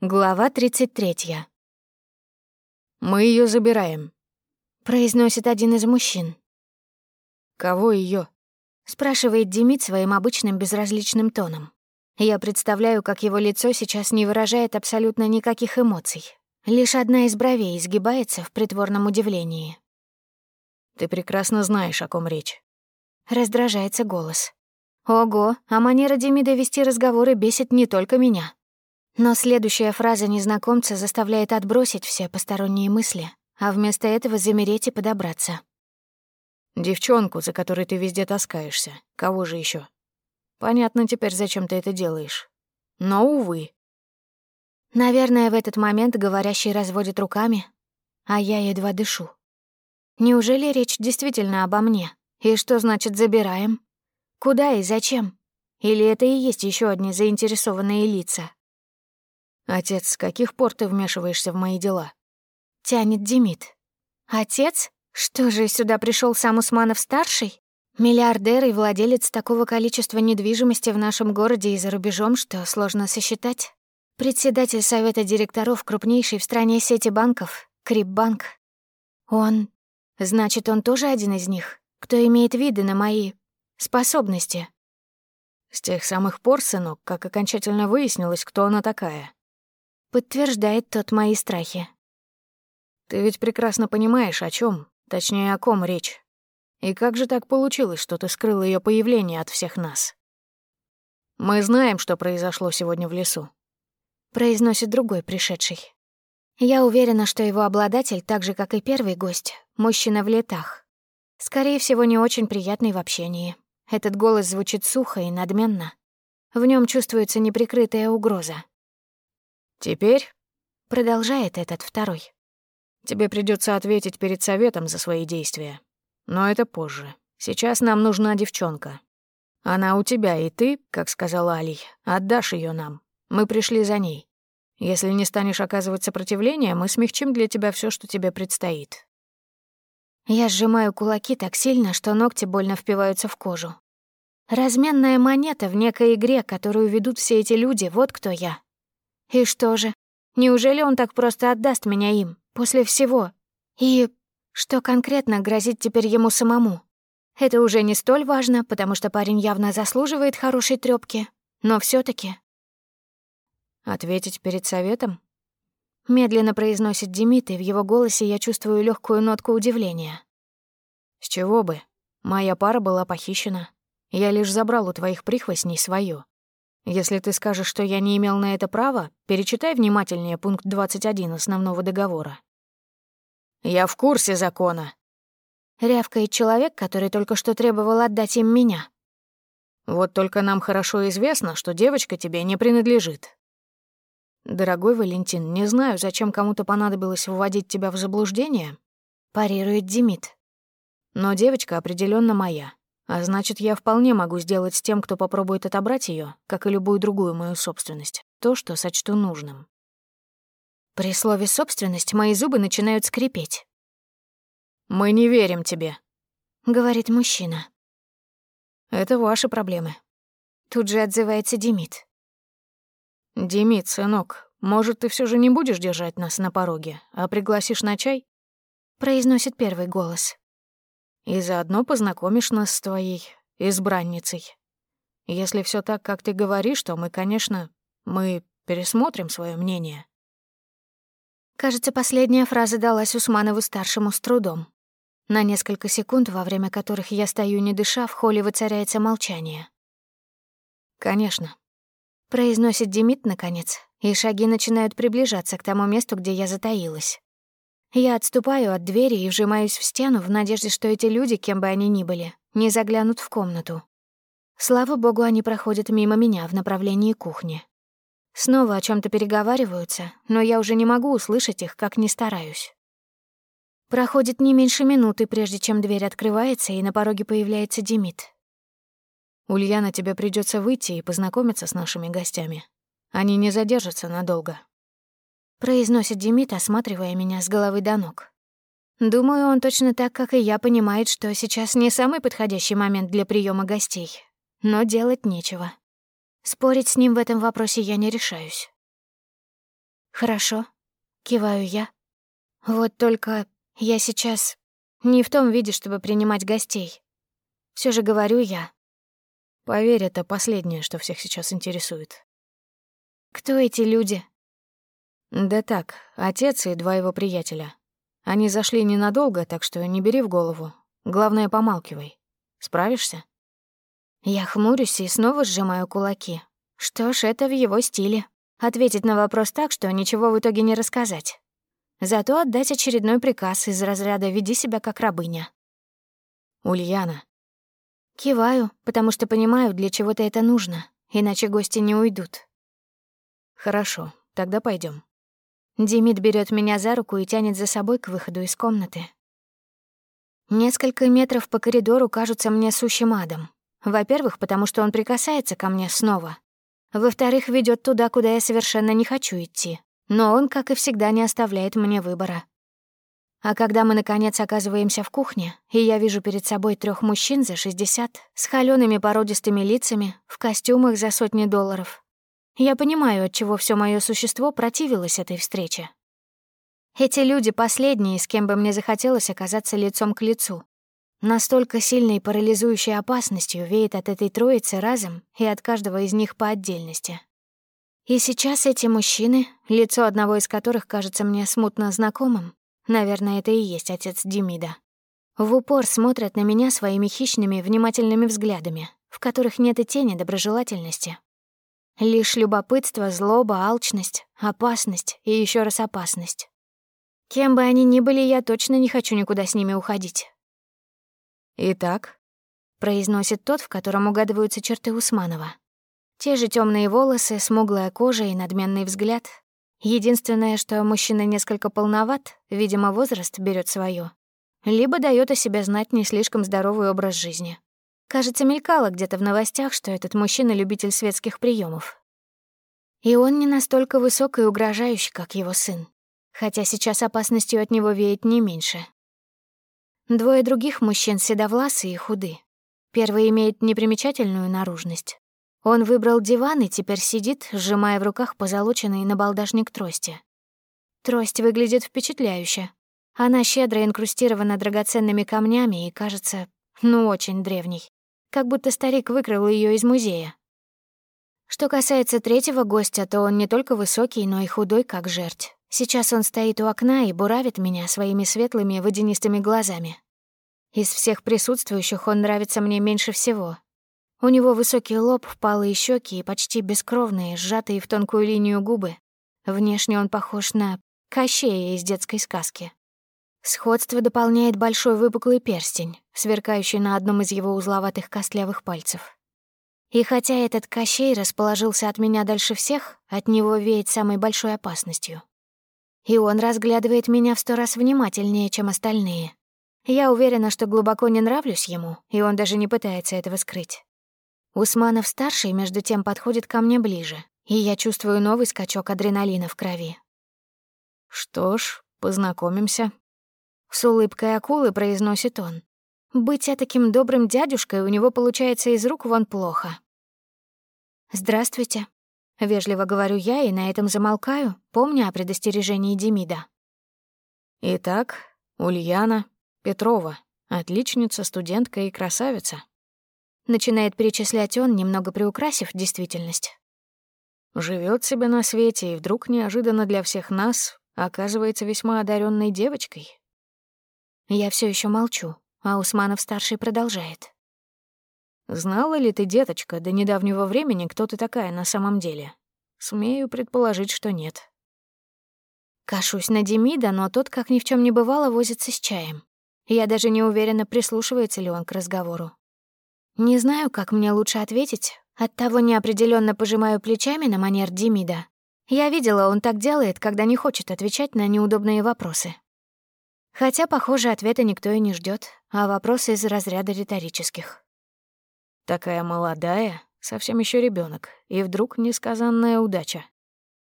Глава 33. «Мы ее забираем», — произносит один из мужчин. «Кого ее? спрашивает Демид своим обычным безразличным тоном. Я представляю, как его лицо сейчас не выражает абсолютно никаких эмоций. Лишь одна из бровей изгибается в притворном удивлении. «Ты прекрасно знаешь, о ком речь». Раздражается голос. Ого, а манера Демида вести разговоры бесит не только меня. Но следующая фраза незнакомца заставляет отбросить все посторонние мысли, а вместо этого замереть и подобраться. «Девчонку, за которой ты везде таскаешься. Кого же еще? Понятно теперь, зачем ты это делаешь. Но, увы». Наверное, в этот момент говорящий разводит руками, а я едва дышу. Неужели речь действительно обо мне? И что значит «забираем»? Куда и зачем? Или это и есть еще одни заинтересованные лица? «Отец, с каких пор ты вмешиваешься в мои дела?» Тянет Демид. «Отец? Что же, сюда пришел сам Усманов-старший? Миллиардер и владелец такого количества недвижимости в нашем городе и за рубежом, что сложно сосчитать. Председатель совета директоров крупнейшей в стране сети банков, Крипбанк. Он... Значит, он тоже один из них, кто имеет виды на мои... способности?» «С тех самых пор, сынок, как окончательно выяснилось, кто она такая», Подтверждает тот мои страхи. Ты ведь прекрасно понимаешь, о чем, точнее, о ком речь. И как же так получилось, что ты скрыл ее появление от всех нас? Мы знаем, что произошло сегодня в лесу. Произносит другой пришедший. Я уверена, что его обладатель, так же, как и первый гость, мужчина в летах. Скорее всего, не очень приятный в общении. Этот голос звучит сухо и надменно. В нем чувствуется неприкрытая угроза. Теперь, продолжает этот второй, тебе придется ответить перед советом за свои действия. Но это позже. Сейчас нам нужна девчонка. Она у тебя, и ты, как сказал Алий, отдашь ее нам. Мы пришли за ней. Если не станешь оказывать сопротивление, мы смягчим для тебя все, что тебе предстоит. Я сжимаю кулаки так сильно, что ногти больно впиваются в кожу. Разменная монета в некой игре, которую ведут все эти люди, вот кто я. И что же? Неужели он так просто отдаст меня им, после всего? И что конкретно грозит теперь ему самому? Это уже не столь важно, потому что парень явно заслуживает хорошей трёпки, но все таки «Ответить перед советом?» Медленно произносит Демид, и в его голосе я чувствую легкую нотку удивления. «С чего бы? Моя пара была похищена. Я лишь забрал у твоих прихвостней свое. Если ты скажешь, что я не имел на это права, перечитай внимательнее пункт 21 основного договора. Я в курсе закона. Рявкает человек, который только что требовал отдать им меня. Вот только нам хорошо известно, что девочка тебе не принадлежит. Дорогой Валентин, не знаю, зачем кому-то понадобилось вводить тебя в заблуждение, парирует Демид. Но девочка определенно моя. А значит, я вполне могу сделать с тем, кто попробует отобрать ее, как и любую другую мою собственность, то, что сочту нужным. При слове «собственность» мои зубы начинают скрипеть. «Мы не верим тебе», — говорит мужчина. «Это ваши проблемы». Тут же отзывается Демид. «Демид, сынок, может, ты все же не будешь держать нас на пороге, а пригласишь на чай?» — произносит первый голос. И заодно познакомишь нас с твоей избранницей. Если все так, как ты говоришь, то мы, конечно, мы пересмотрим свое мнение. Кажется, последняя фраза далась Усманову-старшему с трудом. На несколько секунд, во время которых я стою не дыша, в холле воцаряется молчание. «Конечно», — произносит Демид наконец, и шаги начинают приближаться к тому месту, где я затаилась. Я отступаю от двери и вжимаюсь в стену в надежде, что эти люди, кем бы они ни были, не заглянут в комнату. Слава богу, они проходят мимо меня в направлении кухни. Снова о чем то переговариваются, но я уже не могу услышать их, как ни стараюсь. Проходит не меньше минуты, прежде чем дверь открывается, и на пороге появляется Демид. «Ульяна, тебе придется выйти и познакомиться с нашими гостями. Они не задержатся надолго» произносит Демид, осматривая меня с головы до ног. Думаю, он точно так, как и я, понимает, что сейчас не самый подходящий момент для приема гостей. Но делать нечего. Спорить с ним в этом вопросе я не решаюсь. «Хорошо», — киваю я. «Вот только я сейчас не в том виде, чтобы принимать гостей. Все же говорю я». Поверь, это последнее, что всех сейчас интересует. «Кто эти люди?» «Да так, отец и два его приятеля. Они зашли ненадолго, так что не бери в голову. Главное, помалкивай. Справишься?» Я хмурюсь и снова сжимаю кулаки. Что ж, это в его стиле. Ответить на вопрос так, что ничего в итоге не рассказать. Зато отдать очередной приказ из разряда «веди себя как рабыня». «Ульяна». Киваю, потому что понимаю, для чего-то это нужно, иначе гости не уйдут. «Хорошо, тогда пойдем. Демид берет меня за руку и тянет за собой к выходу из комнаты. Несколько метров по коридору кажутся мне сущим адом. Во-первых, потому что он прикасается ко мне снова. Во-вторых, ведет туда, куда я совершенно не хочу идти. Но он, как и всегда, не оставляет мне выбора. А когда мы, наконец, оказываемся в кухне, и я вижу перед собой трех мужчин за 60, с холёными породистыми лицами, в костюмах за сотни долларов, я понимаю, от чего все мое существо противилось этой встрече. Эти люди — последние, с кем бы мне захотелось оказаться лицом к лицу. Настолько сильной парализующей опасностью веет от этой троицы разом и от каждого из них по отдельности. И сейчас эти мужчины, лицо одного из которых кажется мне смутно знакомым, наверное, это и есть отец Демида, в упор смотрят на меня своими хищными, внимательными взглядами, в которых нет и тени доброжелательности. Лишь любопытство, злоба, алчность, опасность и еще раз опасность. Кем бы они ни были, я точно не хочу никуда с ними уходить. «Итак», — произносит тот, в котором угадываются черты Усманова. Те же темные волосы, смуглая кожа и надменный взгляд. Единственное, что мужчина несколько полноват, видимо, возраст берет свое, либо дает о себе знать не слишком здоровый образ жизни. Кажется, мелькало где-то в новостях, что этот мужчина — любитель светских приемов. И он не настолько высок и угрожающий, как его сын. Хотя сейчас опасностью от него веет не меньше. Двое других мужчин седовласы и худы. Первый имеет непримечательную наружность. Он выбрал диван и теперь сидит, сжимая в руках позолоченный набалдашник трости. Трость выглядит впечатляюще. Она щедро инкрустирована драгоценными камнями и кажется, ну, очень древней. Как будто старик выкрал ее из музея. Что касается третьего гостя, то он не только высокий, но и худой, как жерть. Сейчас он стоит у окна и буравит меня своими светлыми водянистыми глазами. Из всех присутствующих он нравится мне меньше всего. У него высокий лоб, впалые щеки и почти бескровные, сжатые в тонкую линию губы. Внешне он похож на Кощея из детской сказки. Сходство дополняет большой выпуклый перстень, сверкающий на одном из его узловатых костлявых пальцев. И хотя этот Кощей расположился от меня дальше всех, от него веет самой большой опасностью. И он разглядывает меня в сто раз внимательнее, чем остальные. Я уверена, что глубоко не нравлюсь ему, и он даже не пытается этого скрыть. Усманов-старший, между тем, подходит ко мне ближе, и я чувствую новый скачок адреналина в крови. «Что ж, познакомимся», — с улыбкой акулы произносит он. «Быть таким добрым дядюшкой у него получается из рук вон плохо». «Здравствуйте», Вежливо говорю я и на этом замолкаю, помня о предостережении Демида. Итак, Ульяна Петрова, отличница, студентка и красавица. Начинает перечислять он, немного приукрасив действительность. Живет себе на свете и вдруг неожиданно для всех нас оказывается весьма одаренной девочкой. Я все еще молчу, а Усманов-старший продолжает. Знала ли ты, деточка, до недавнего времени, кто ты такая на самом деле? Смею предположить, что нет. Кашусь на Демида, но тот, как ни в чем не бывало, возится с чаем. Я даже не уверена, прислушивается ли он к разговору. Не знаю, как мне лучше ответить. Оттого неопределенно пожимаю плечами на манер Демида. Я видела, он так делает, когда не хочет отвечать на неудобные вопросы. Хотя, похоже, ответа никто и не ждет, а вопросы из разряда риторических. Такая молодая, совсем еще ребенок, и вдруг несказанная удача.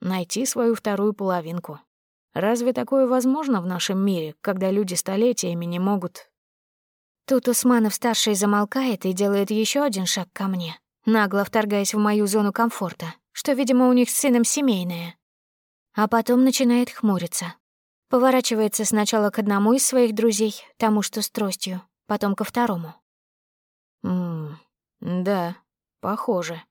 Найти свою вторую половинку. Разве такое возможно в нашем мире, когда люди столетиями не могут... Тут Усманов-старший замолкает и делает еще один шаг ко мне, нагло вторгаясь в мою зону комфорта, что, видимо, у них с сыном семейное. а потом начинает хмуриться. Поворачивается сначала к одному из своих друзей, тому, что с тростью, потом ко второму. «Ммм, да, похоже».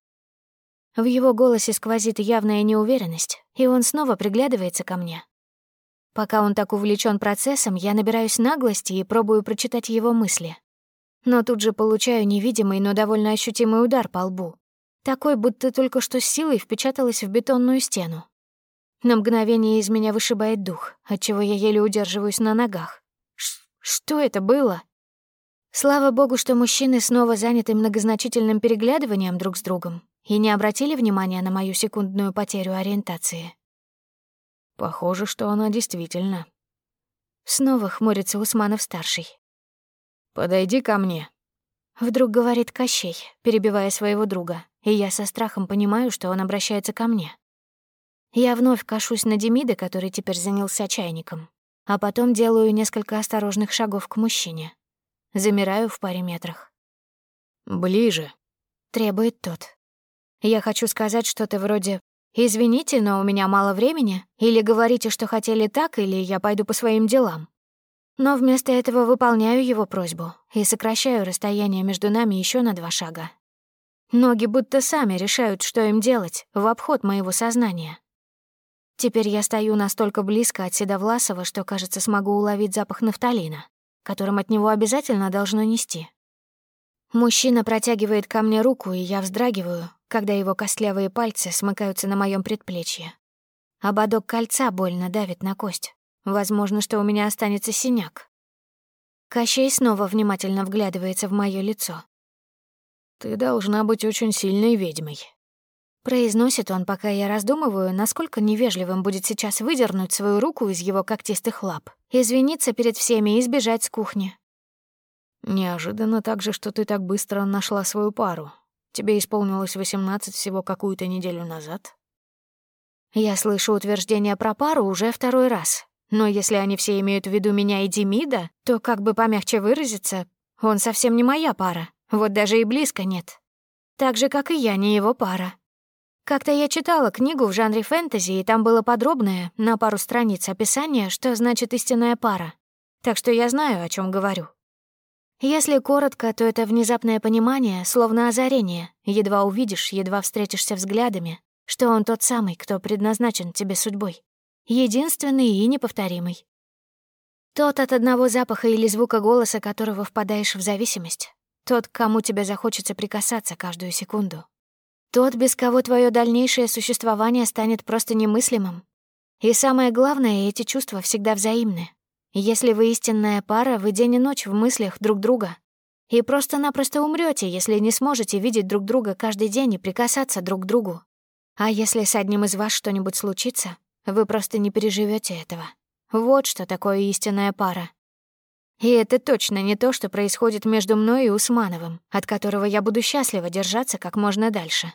В его голосе сквозит явная неуверенность, и он снова приглядывается ко мне. Пока он так увлечен процессом, я набираюсь наглости и пробую прочитать его мысли. Но тут же получаю невидимый, но довольно ощутимый удар по лбу. Такой, будто только что с силой впечаталась в бетонную стену. На мгновение из меня вышибает дух, отчего я еле удерживаюсь на ногах. Ш что это было? Слава богу, что мужчины снова заняты многозначительным переглядыванием друг с другом и не обратили внимания на мою секундную потерю ориентации. Похоже, что она действительно. Снова хмурится Усманов-старший. «Подойди ко мне», — вдруг говорит Кощей, перебивая своего друга, и я со страхом понимаю, что он обращается ко мне. Я вновь кашусь на Демида, который теперь занялся чайником, а потом делаю несколько осторожных шагов к мужчине. Замираю в паре метрах. «Ближе», — требует тот. Я хочу сказать что-то вроде «Извините, но у меня мало времени», или говорите, что хотели так, или я пойду по своим делам. Но вместо этого выполняю его просьбу и сокращаю расстояние между нами еще на два шага. Ноги будто сами решают, что им делать, в обход моего сознания. Теперь я стою настолько близко от Седовласова, что, кажется, смогу уловить запах нафталина, которым от него обязательно должно нести. Мужчина протягивает ко мне руку, и я вздрагиваю, когда его костлявые пальцы смыкаются на моем предплечье. Ободок кольца больно давит на кость. Возможно, что у меня останется синяк. Кощей снова внимательно вглядывается в мое лицо. «Ты должна быть очень сильной ведьмой». Произносит он, пока я раздумываю, насколько невежливым будет сейчас выдернуть свою руку из его когтистых лап, извиниться перед всеми и сбежать с кухни. Неожиданно также, что ты так быстро нашла свою пару. Тебе исполнилось 18 всего какую-то неделю назад. Я слышу утверждение про пару уже второй раз. Но если они все имеют в виду меня и Демида, то, как бы помягче выразиться, он совсем не моя пара. Вот даже и близко нет. Так же, как и я не его пара. Как-то я читала книгу в жанре фэнтези, и там было подробное, на пару страниц, описание, что значит истинная пара. Так что я знаю, о чем говорю. Если коротко, то это внезапное понимание, словно озарение. Едва увидишь, едва встретишься взглядами, что он тот самый, кто предназначен тебе судьбой. Единственный и неповторимый. Тот, от одного запаха или звука голоса которого впадаешь в зависимость. Тот, к кому тебе захочется прикасаться каждую секунду. Тот, без кого твое дальнейшее существование станет просто немыслимым. И самое главное, эти чувства всегда взаимны. Если вы истинная пара, вы день и ночь в мыслях друг друга. И просто-напросто умрете, если не сможете видеть друг друга каждый день и прикасаться друг к другу. А если с одним из вас что-нибудь случится, вы просто не переживете этого. Вот что такое истинная пара. И это точно не то, что происходит между мной и Усмановым, от которого я буду счастлива держаться как можно дальше.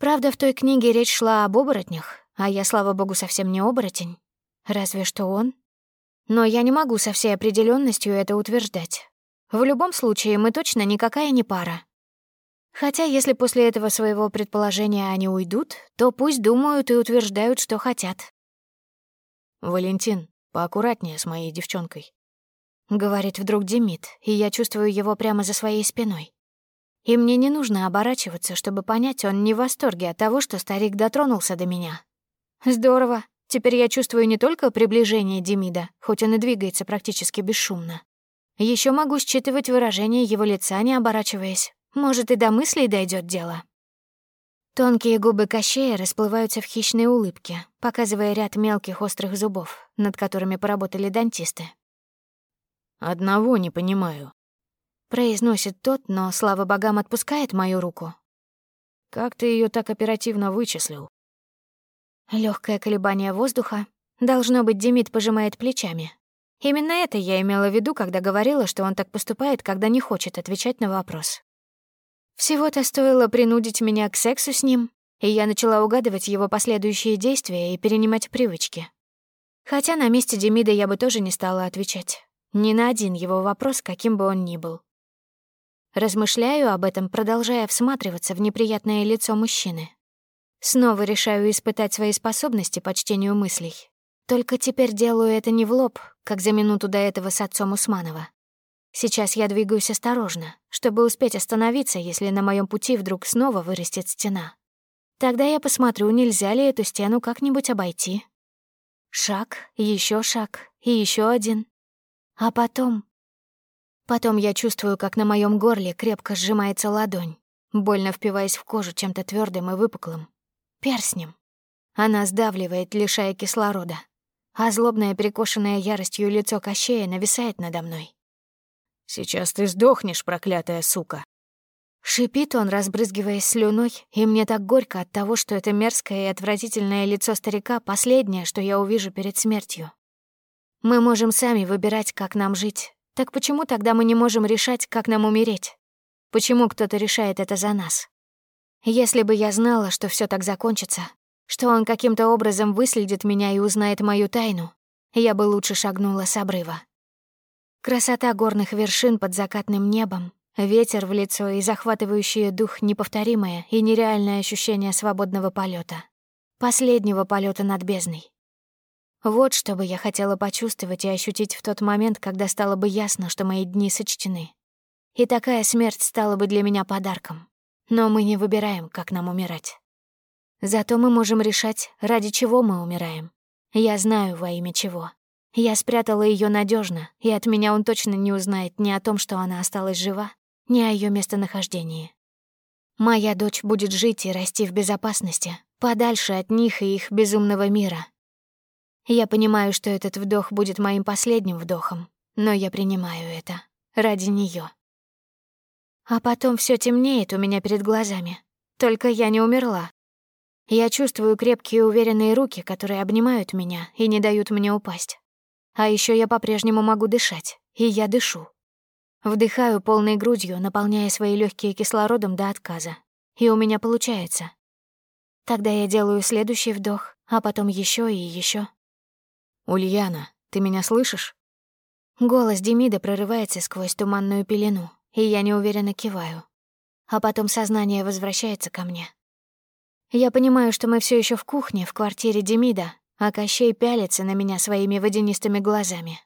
Правда, в той книге речь шла об оборотнях, а я, слава богу, совсем не оборотень. Разве что он но я не могу со всей определенностью это утверждать. В любом случае, мы точно никакая не пара. Хотя если после этого своего предположения они уйдут, то пусть думают и утверждают, что хотят. «Валентин, поаккуратнее с моей девчонкой», — говорит вдруг Демид, и я чувствую его прямо за своей спиной. И мне не нужно оборачиваться, чтобы понять, он не в восторге от того, что старик дотронулся до меня. Здорово, Теперь я чувствую не только приближение Демида, хоть он и двигается практически бесшумно. Еще могу считывать выражение его лица, не оборачиваясь. Может, и до мыслей дойдет дело. Тонкие губы Кощея расплываются в хищной улыбке, показывая ряд мелких острых зубов, над которыми поработали дантисты. «Одного не понимаю», — произносит тот, но, слава богам, отпускает мою руку. «Как ты ее так оперативно вычислил?» Легкое колебание воздуха. Должно быть, Демид пожимает плечами. Именно это я имела в виду, когда говорила, что он так поступает, когда не хочет отвечать на вопрос. Всего-то стоило принудить меня к сексу с ним, и я начала угадывать его последующие действия и перенимать привычки. Хотя на месте Демида я бы тоже не стала отвечать. Ни на один его вопрос, каким бы он ни был. Размышляю об этом, продолжая всматриваться в неприятное лицо мужчины. Снова решаю испытать свои способности по чтению мыслей. Только теперь делаю это не в лоб, как за минуту до этого с отцом Усманова. Сейчас я двигаюсь осторожно, чтобы успеть остановиться, если на моем пути вдруг снова вырастет стена. Тогда я посмотрю, нельзя ли эту стену как-нибудь обойти. Шаг, еще шаг и еще один. А потом... Потом я чувствую, как на моем горле крепко сжимается ладонь, больно впиваясь в кожу чем-то твердым и выпуклым. Перстнем. Она сдавливает, лишая кислорода. А злобное, перекошенное яростью лицо Кощея нависает надо мной. «Сейчас ты сдохнешь, проклятая сука!» Шипит он, разбрызгиваясь слюной, и мне так горько от того, что это мерзкое и отвратительное лицо старика — последнее, что я увижу перед смертью. Мы можем сами выбирать, как нам жить. Так почему тогда мы не можем решать, как нам умереть? Почему кто-то решает это за нас? Если бы я знала, что все так закончится, что он каким-то образом выследит меня и узнает мою тайну, я бы лучше шагнула с обрыва. Красота горных вершин под закатным небом, ветер в лицо и захватывающее дух неповторимое и нереальное ощущение свободного полета, Последнего полета над бездной. Вот что бы я хотела почувствовать и ощутить в тот момент, когда стало бы ясно, что мои дни сочтены. И такая смерть стала бы для меня подарком. Но мы не выбираем, как нам умирать. Зато мы можем решать, ради чего мы умираем. Я знаю, во имя чего. Я спрятала ее надежно, и от меня он точно не узнает ни о том, что она осталась жива, ни о ее местонахождении. Моя дочь будет жить и расти в безопасности, подальше от них и их безумного мира. Я понимаю, что этот вдох будет моим последним вдохом, но я принимаю это ради нее. А потом все темнеет у меня перед глазами. Только я не умерла. Я чувствую крепкие уверенные руки, которые обнимают меня и не дают мне упасть. А еще я по-прежнему могу дышать, и я дышу. Вдыхаю полной грудью, наполняя свои легкие кислородом до отказа. И у меня получается. Тогда я делаю следующий вдох, а потом еще и еще. «Ульяна, ты меня слышишь?» Голос Демида прорывается сквозь туманную пелену, и я неуверенно киваю. А потом сознание возвращается ко мне. Я понимаю, что мы все еще в кухне, в квартире Демида, а Кощей пялится на меня своими водянистыми глазами.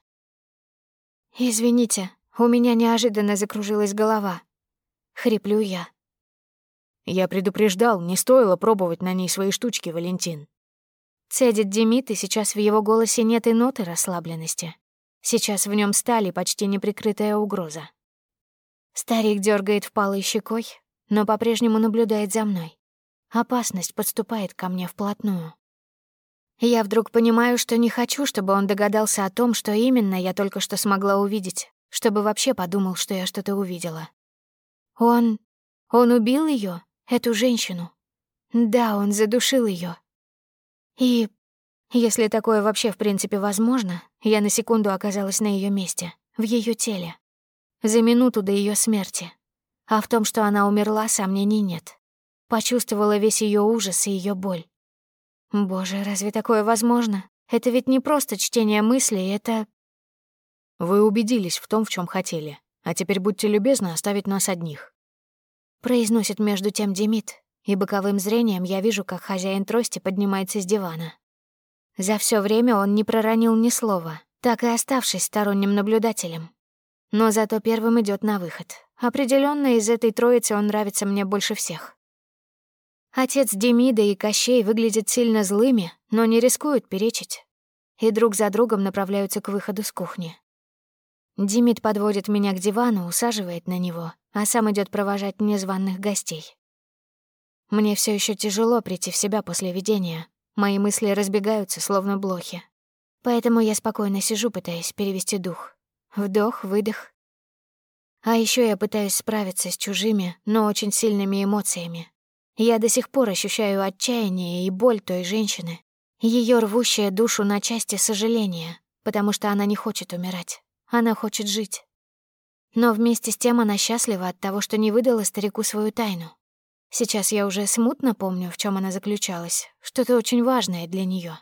«Извините, у меня неожиданно закружилась голова. Хриплю я. Я предупреждал, не стоило пробовать на ней свои штучки, Валентин. Цедит Демид, и сейчас в его голосе нет и ноты расслабленности. Сейчас в нем стали почти неприкрытая угроза. Старик дергает впалой щекой, но по-прежнему наблюдает за мной. Опасность подступает ко мне вплотную. Я вдруг понимаю, что не хочу, чтобы он догадался о том, что именно я только что смогла увидеть, чтобы вообще подумал, что я что-то увидела. Он... он убил ее, эту женщину. Да, он задушил ее. И если такое вообще в принципе возможно, я на секунду оказалась на ее месте, в ее теле. За минуту до ее смерти. А в том, что она умерла, сомнений нет. Почувствовала весь ее ужас и ее боль. Боже, разве такое возможно? Это ведь не просто чтение мыслей, это... Вы убедились в том, в чем хотели. А теперь будьте любезны оставить нас одних. Произносит между тем Демид, и боковым зрением я вижу, как хозяин трости поднимается с дивана. За все время он не проронил ни слова, так и оставшись сторонним наблюдателем. Но зато первым идет на выход. Определенно из этой троицы он нравится мне больше всех. Отец Демида и Кощей выглядят сильно злыми, но не рискуют перечить. И друг за другом направляются к выходу с кухни. Демид подводит меня к дивану, усаживает на него, а сам идет провожать незваных гостей. Мне все еще тяжело прийти в себя после видения. Мои мысли разбегаются, словно блохи. Поэтому я спокойно сижу, пытаясь перевести дух. Вдох, выдох. А еще я пытаюсь справиться с чужими, но очень сильными эмоциями, я до сих пор ощущаю отчаяние и боль той женщины, ее рвущее душу на части сожаления, потому что она не хочет умирать, она хочет жить. Но вместе с тем она счастлива от того, что не выдала старику свою тайну. Сейчас я уже смутно помню, в чем она заключалась, что-то очень важное для нее.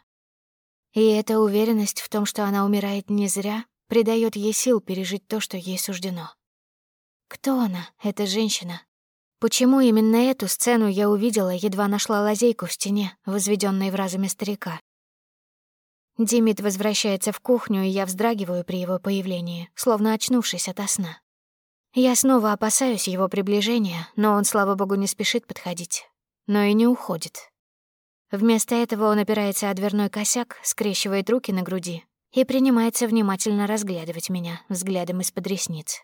И эта уверенность в том, что она умирает не зря, придает ей сил пережить то, что ей суждено. Кто она, эта женщина? Почему именно эту сцену я увидела, едва нашла лазейку в стене, возведенной в разуме старика? Димит возвращается в кухню, и я вздрагиваю при его появлении, словно очнувшись ото сна. Я снова опасаюсь его приближения, но он, слава богу, не спешит подходить. Но и не уходит. Вместо этого он опирается о дверной косяк, скрещивает руки на груди и принимается внимательно разглядывать меня взглядом из-под ресниц.